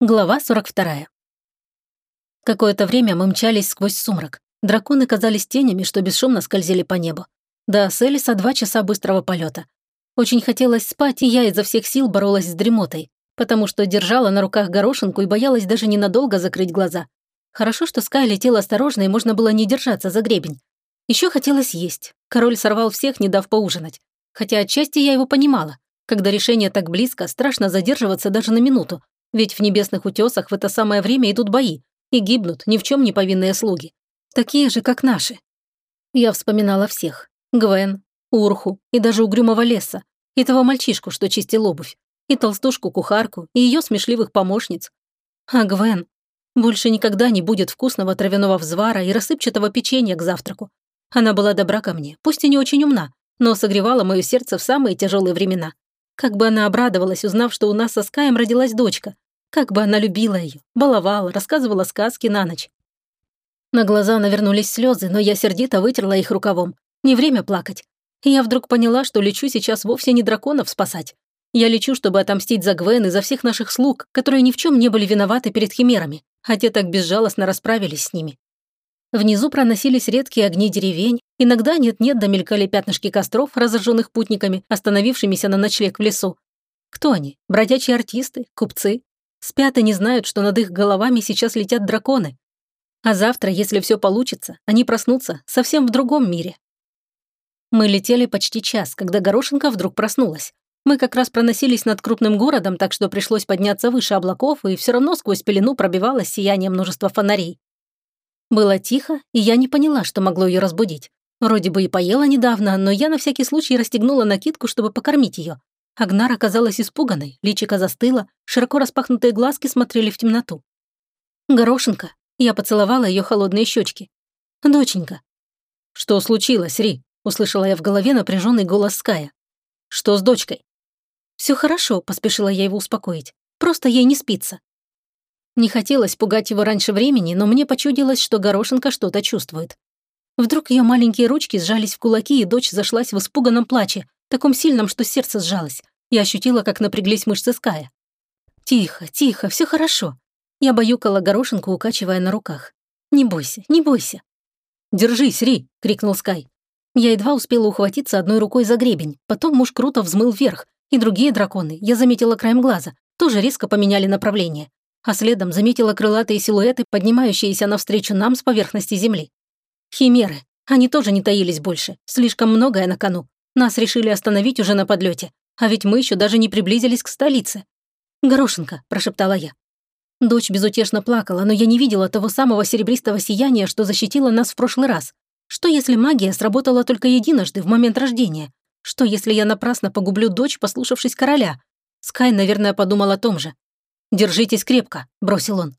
Глава 42. Какое-то время мы мчались сквозь сумрак. Драконы казались тенями, что бесшумно скользили по небу. Да, с Элиса два часа быстрого полета. Очень хотелось спать, и я изо всех сил боролась с дремотой, потому что держала на руках горошинку и боялась даже ненадолго закрыть глаза. Хорошо, что Скай летел осторожно, и можно было не держаться за гребень. Еще хотелось есть. Король сорвал всех, не дав поужинать. Хотя отчасти я его понимала. Когда решение так близко, страшно задерживаться даже на минуту, ведь в небесных утесах в это самое время идут бои, и гибнут ни в чем не повинные слуги. Такие же, как наши. Я вспоминала всех. Гвен, Урху и даже угрюмого леса, и того мальчишку, что чистил обувь, и толстушку-кухарку, и ее смешливых помощниц. А Гвен больше никогда не будет вкусного травяного взвара и рассыпчатого печенья к завтраку. Она была добра ко мне, пусть и не очень умна, но согревала мое сердце в самые тяжелые времена. Как бы она обрадовалась, узнав, что у нас со Скаем родилась дочка, как бы она любила ее, баловала, рассказывала сказки на ночь. На глаза навернулись слезы, но я сердито вытерла их рукавом. Не время плакать. И я вдруг поняла, что лечу сейчас вовсе не драконов спасать. Я лечу, чтобы отомстить за Гвен и за всех наших слуг, которые ни в чем не были виноваты перед химерами, а те так безжалостно расправились с ними. Внизу проносились редкие огни деревень, иногда нет-нет домелькали пятнышки костров, разожженных путниками, остановившимися на ночлег в лесу. Кто они? Бродячие артисты? Купцы? Спят и не знают, что над их головами сейчас летят драконы. А завтра, если все получится, они проснутся совсем в другом мире. Мы летели почти час, когда Горошенко вдруг проснулась. Мы как раз проносились над крупным городом, так что пришлось подняться выше облаков, и все равно сквозь пелену пробивалось сияние множества фонарей. Было тихо, и я не поняла, что могло ее разбудить. Вроде бы и поела недавно, но я на всякий случай расстегнула накидку, чтобы покормить ее, Агнар оказалась испуганной, личико застыло, широко распахнутые глазки смотрели в темноту. «Горошенко!» Я поцеловала ее холодные щечки. «Доченька!» «Что случилось, Ри?» Услышала я в голове напряженный голос Ская. «Что с дочкой?» Все хорошо», — поспешила я его успокоить. «Просто ей не спится». Не хотелось пугать его раньше времени, но мне почудилось, что Горошенко что-то чувствует. Вдруг ее маленькие ручки сжались в кулаки, и дочь зашлась в испуганном плаче, таком сильном, что сердце сжалось. Я ощутила, как напряглись мышцы Ская. «Тихо, тихо, все хорошо». Я баюкала горошинку, укачивая на руках. «Не бойся, не бойся». «Держись, Ри!» — крикнул Скай. Я едва успела ухватиться одной рукой за гребень, потом муж круто взмыл вверх, и другие драконы, я заметила краем глаза, тоже резко поменяли направление, а следом заметила крылатые силуэты, поднимающиеся навстречу нам с поверхности земли. Химеры. Они тоже не таились больше, слишком многое на кону. Нас решили остановить уже на подлете, а ведь мы еще даже не приблизились к столице. «Горошенко», – прошептала я. Дочь безутешно плакала, но я не видела того самого серебристого сияния, что защитило нас в прошлый раз. Что если магия сработала только единожды в момент рождения? Что если я напрасно погублю дочь, послушавшись короля? Скай, наверное, подумал о том же. «Держитесь крепко», – бросил он.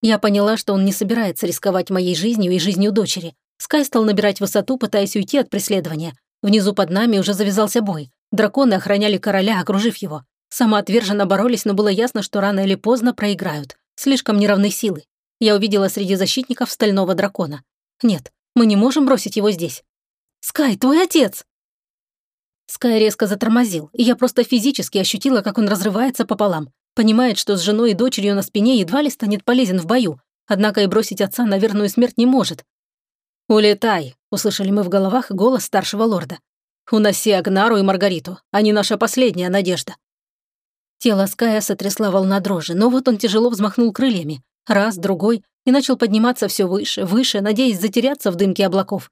Я поняла, что он не собирается рисковать моей жизнью и жизнью дочери. Скай стал набирать высоту, пытаясь уйти от преследования, Внизу под нами уже завязался бой. Драконы охраняли короля, окружив его. Самоотверженно боролись, но было ясно, что рано или поздно проиграют. Слишком неравны силы. Я увидела среди защитников стального дракона. Нет, мы не можем бросить его здесь. «Скай, твой отец!» Скай резко затормозил, и я просто физически ощутила, как он разрывается пополам. Понимает, что с женой и дочерью на спине едва ли станет полезен в бою, однако и бросить отца на верную смерть не может. «Улетай!» — услышали мы в головах голос старшего лорда. «Уноси Агнару и Маргариту. Они наша последняя надежда». Тело Ская сотрясла волна дрожи, но вот он тяжело взмахнул крыльями. Раз, другой, и начал подниматься все выше, выше, надеясь затеряться в дымке облаков.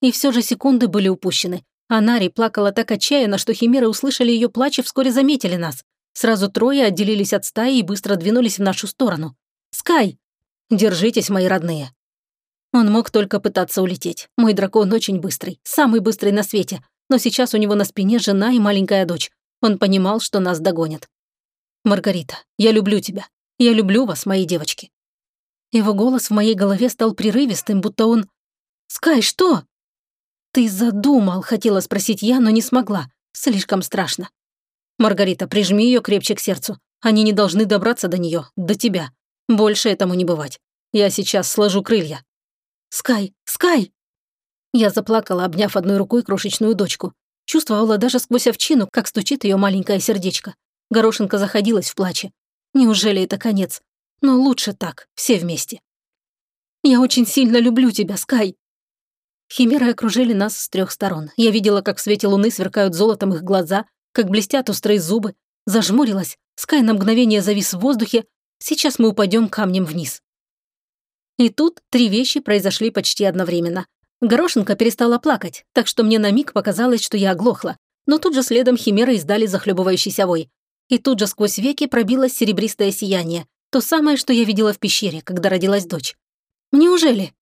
И все же секунды были упущены. А Нари плакала так отчаянно, что химеры услышали ее плач и вскоре заметили нас. Сразу трое отделились от стаи и быстро двинулись в нашу сторону. «Скай!» «Держитесь, мои родные!» Он мог только пытаться улететь. Мой дракон очень быстрый, самый быстрый на свете. Но сейчас у него на спине жена и маленькая дочь. Он понимал, что нас догонят. «Маргарита, я люблю тебя. Я люблю вас, мои девочки». Его голос в моей голове стал прерывистым, будто он... «Скай, что?» «Ты задумал», — хотела спросить я, но не смогла. Слишком страшно. «Маргарита, прижми ее крепче к сердцу. Они не должны добраться до нее, до тебя. Больше этому не бывать. Я сейчас сложу крылья». «Скай! Скай!» Я заплакала, обняв одной рукой крошечную дочку. Чувствовала даже сквозь овчину, как стучит ее маленькое сердечко. Горошинка заходилась в плаче. Неужели это конец? Но лучше так, все вместе. Я очень сильно люблю тебя, Скай. Химеры окружили нас с трех сторон. Я видела, как в свете луны сверкают золотом их глаза, как блестят острые зубы. Зажмурилась. Скай на мгновение завис в воздухе. Сейчас мы упадем камнем вниз. И тут три вещи произошли почти одновременно. Горошенко перестала плакать, так что мне на миг показалось, что я оглохла. Но тут же следом химеры издали захлебывающийся вой. И тут же сквозь веки пробилось серебристое сияние. То самое, что я видела в пещере, когда родилась дочь. Неужели?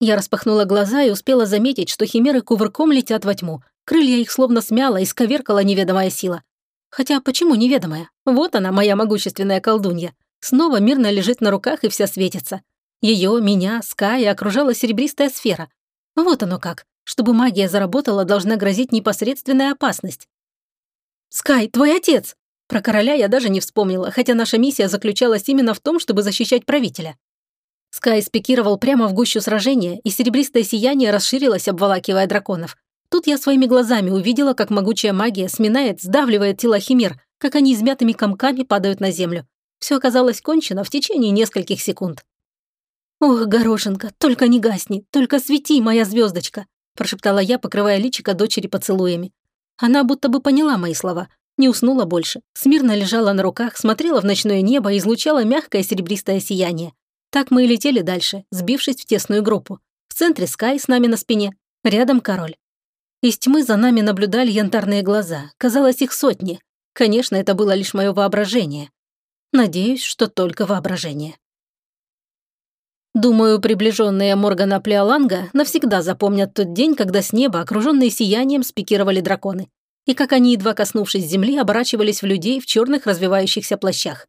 Я распахнула глаза и успела заметить, что химеры кувырком летят во тьму. Крылья их словно смяла и сковеркала неведомая сила. Хотя почему неведомая? Вот она, моя могущественная колдунья. Снова мирно лежит на руках и вся светится. Ее, меня, Скай окружала серебристая сфера. Вот оно как. Чтобы магия заработала, должна грозить непосредственная опасность. «Скай, твой отец!» Про короля я даже не вспомнила, хотя наша миссия заключалась именно в том, чтобы защищать правителя. Скай спикировал прямо в гущу сражения, и серебристое сияние расширилось, обволакивая драконов. Тут я своими глазами увидела, как могучая магия сминает, сдавливает тела химер, как они измятыми комками падают на землю. Все оказалось кончено в течение нескольких секунд. «Ох, горошинка, только не гасни, только свети, моя звездочка!» прошептала я, покрывая личико дочери поцелуями. Она будто бы поняла мои слова, не уснула больше, смирно лежала на руках, смотрела в ночное небо и излучала мягкое серебристое сияние. Так мы и летели дальше, сбившись в тесную группу. В центре Скай с нами на спине, рядом король. Из тьмы за нами наблюдали янтарные глаза, казалось, их сотни. Конечно, это было лишь мое воображение. Надеюсь, что только воображение. Думаю, приближенные Моргана Плеоланга навсегда запомнят тот день, когда с неба, окруженные сиянием, спикировали драконы, и как они, едва коснувшись земли, оборачивались в людей в черных развивающихся плащах.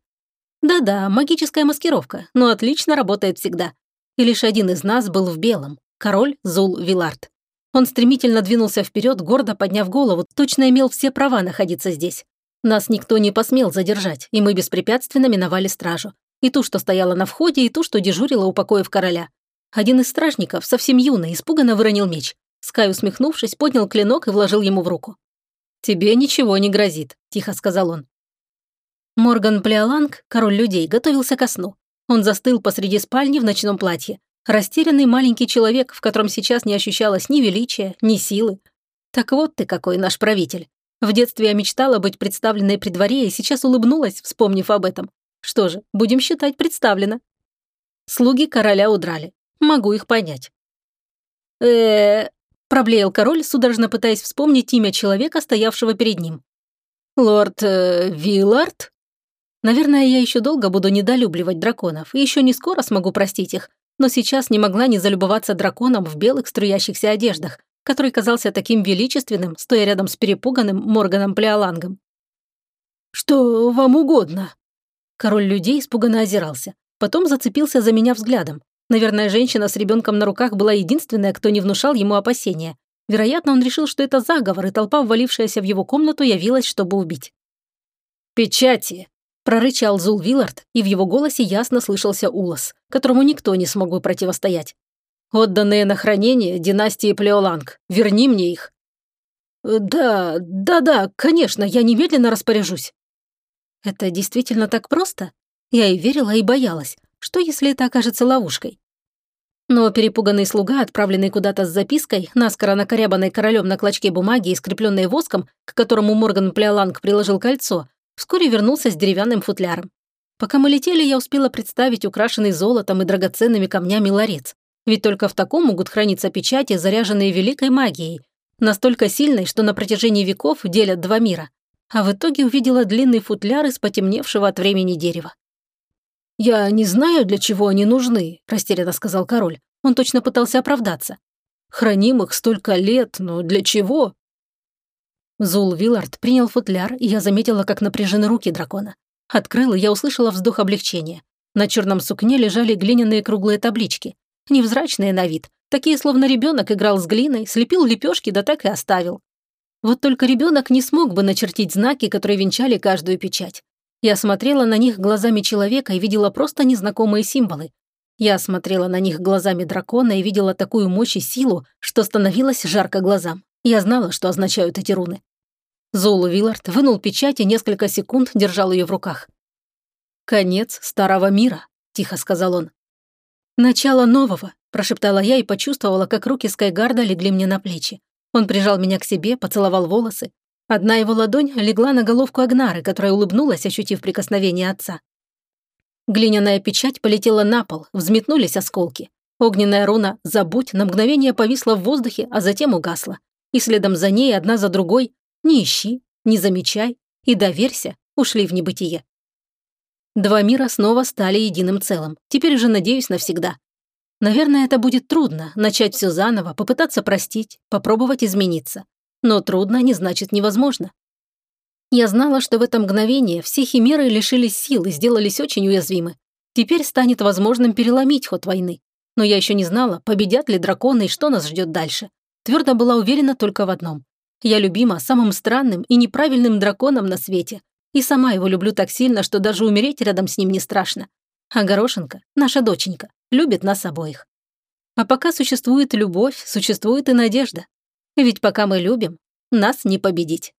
Да-да, магическая маскировка, но отлично работает всегда. И лишь один из нас был в белом – король Зул Вилард. Он стремительно двинулся вперед, гордо подняв голову, точно имел все права находиться здесь. Нас никто не посмел задержать, и мы беспрепятственно миновали стражу. И ту, что стояла на входе, и ту, что дежурила у покоев короля. Один из стражников, совсем юный, испуганно выронил меч. Скай, усмехнувшись, поднял клинок и вложил ему в руку. «Тебе ничего не грозит», – тихо сказал он. Морган Плеоланг, король людей, готовился ко сну. Он застыл посреди спальни в ночном платье. Растерянный маленький человек, в котором сейчас не ощущалось ни величия, ни силы. Так вот ты какой наш правитель. В детстве я мечтала быть представленной при дворе и сейчас улыбнулась, вспомнив об этом. Что же, будем считать представлено. Слуги короля удрали. Могу их понять. э проблеял король, судорожно пытаясь вспомнить имя человека, стоявшего перед ним. «Лорд э, Виллард?» Наверное, я еще долго буду недолюбливать драконов, и еще не скоро смогу простить их, но сейчас не могла не залюбоваться драконом в белых струящихся одеждах, который казался таким величественным, стоя рядом с перепуганным Морганом Плеолангом. «Что вам угодно?» Король людей испуганно озирался. Потом зацепился за меня взглядом. Наверное, женщина с ребенком на руках была единственная, кто не внушал ему опасения. Вероятно, он решил, что это заговор, и толпа, ввалившаяся в его комнату, явилась, чтобы убить. «Печати!» – прорычал Зул Виллард, и в его голосе ясно слышался улос, которому никто не смог бы противостоять. «Отданные на хранение династии Плеоланг. Верни мне их!» «Да, да-да, конечно, я немедленно распоряжусь». Это действительно так просто? Я и верила, и боялась. Что, если это окажется ловушкой? Но перепуганный слуга, отправленный куда-то с запиской, наскоро накорябанной королем на клочке бумаги и скрепленной воском, к которому Морган Плеоланг приложил кольцо, вскоре вернулся с деревянным футляром. Пока мы летели, я успела представить украшенный золотом и драгоценными камнями ларец. Ведь только в таком могут храниться печати, заряженные великой магией, настолько сильной, что на протяжении веков делят два мира а в итоге увидела длинный футляр из потемневшего от времени дерева. «Я не знаю, для чего они нужны», – растерянно сказал король. Он точно пытался оправдаться. «Храним их столько лет, но для чего?» Зул Виллард принял футляр, и я заметила, как напряжены руки дракона. Открыла, я услышала вздох облегчения. На черном сукне лежали глиняные круглые таблички. Невзрачные на вид, такие, словно ребенок играл с глиной, слепил лепешки, да так и оставил. Вот только ребенок не смог бы начертить знаки, которые венчали каждую печать. Я смотрела на них глазами человека и видела просто незнакомые символы. Я смотрела на них глазами дракона и видела такую мощь и силу, что становилось жарко глазам. Я знала, что означают эти руны. Зоул Виллард вынул печать и несколько секунд держал ее в руках. «Конец старого мира», – тихо сказал он. «Начало нового», – прошептала я и почувствовала, как руки Скайгарда легли мне на плечи. Он прижал меня к себе, поцеловал волосы. Одна его ладонь легла на головку Агнары, которая улыбнулась, ощутив прикосновение отца. Глиняная печать полетела на пол, взметнулись осколки. Огненная руна «Забудь» на мгновение повисла в воздухе, а затем угасла. И следом за ней, одна за другой, «Не ищи», «Не замечай» и «Доверься» ушли в небытие. Два мира снова стали единым целым. Теперь уже надеюсь навсегда. Наверное, это будет трудно, начать все заново, попытаться простить, попробовать измениться. Но трудно не значит невозможно. Я знала, что в это мгновение все химеры лишились сил и сделались очень уязвимы. Теперь станет возможным переломить ход войны. Но я еще не знала, победят ли драконы и что нас ждет дальше. Твердо была уверена только в одном. Я любима самым странным и неправильным драконом на свете. И сама его люблю так сильно, что даже умереть рядом с ним не страшно. А Горошенко, наша доченька, любит нас обоих. А пока существует любовь, существует и надежда. Ведь пока мы любим, нас не победить.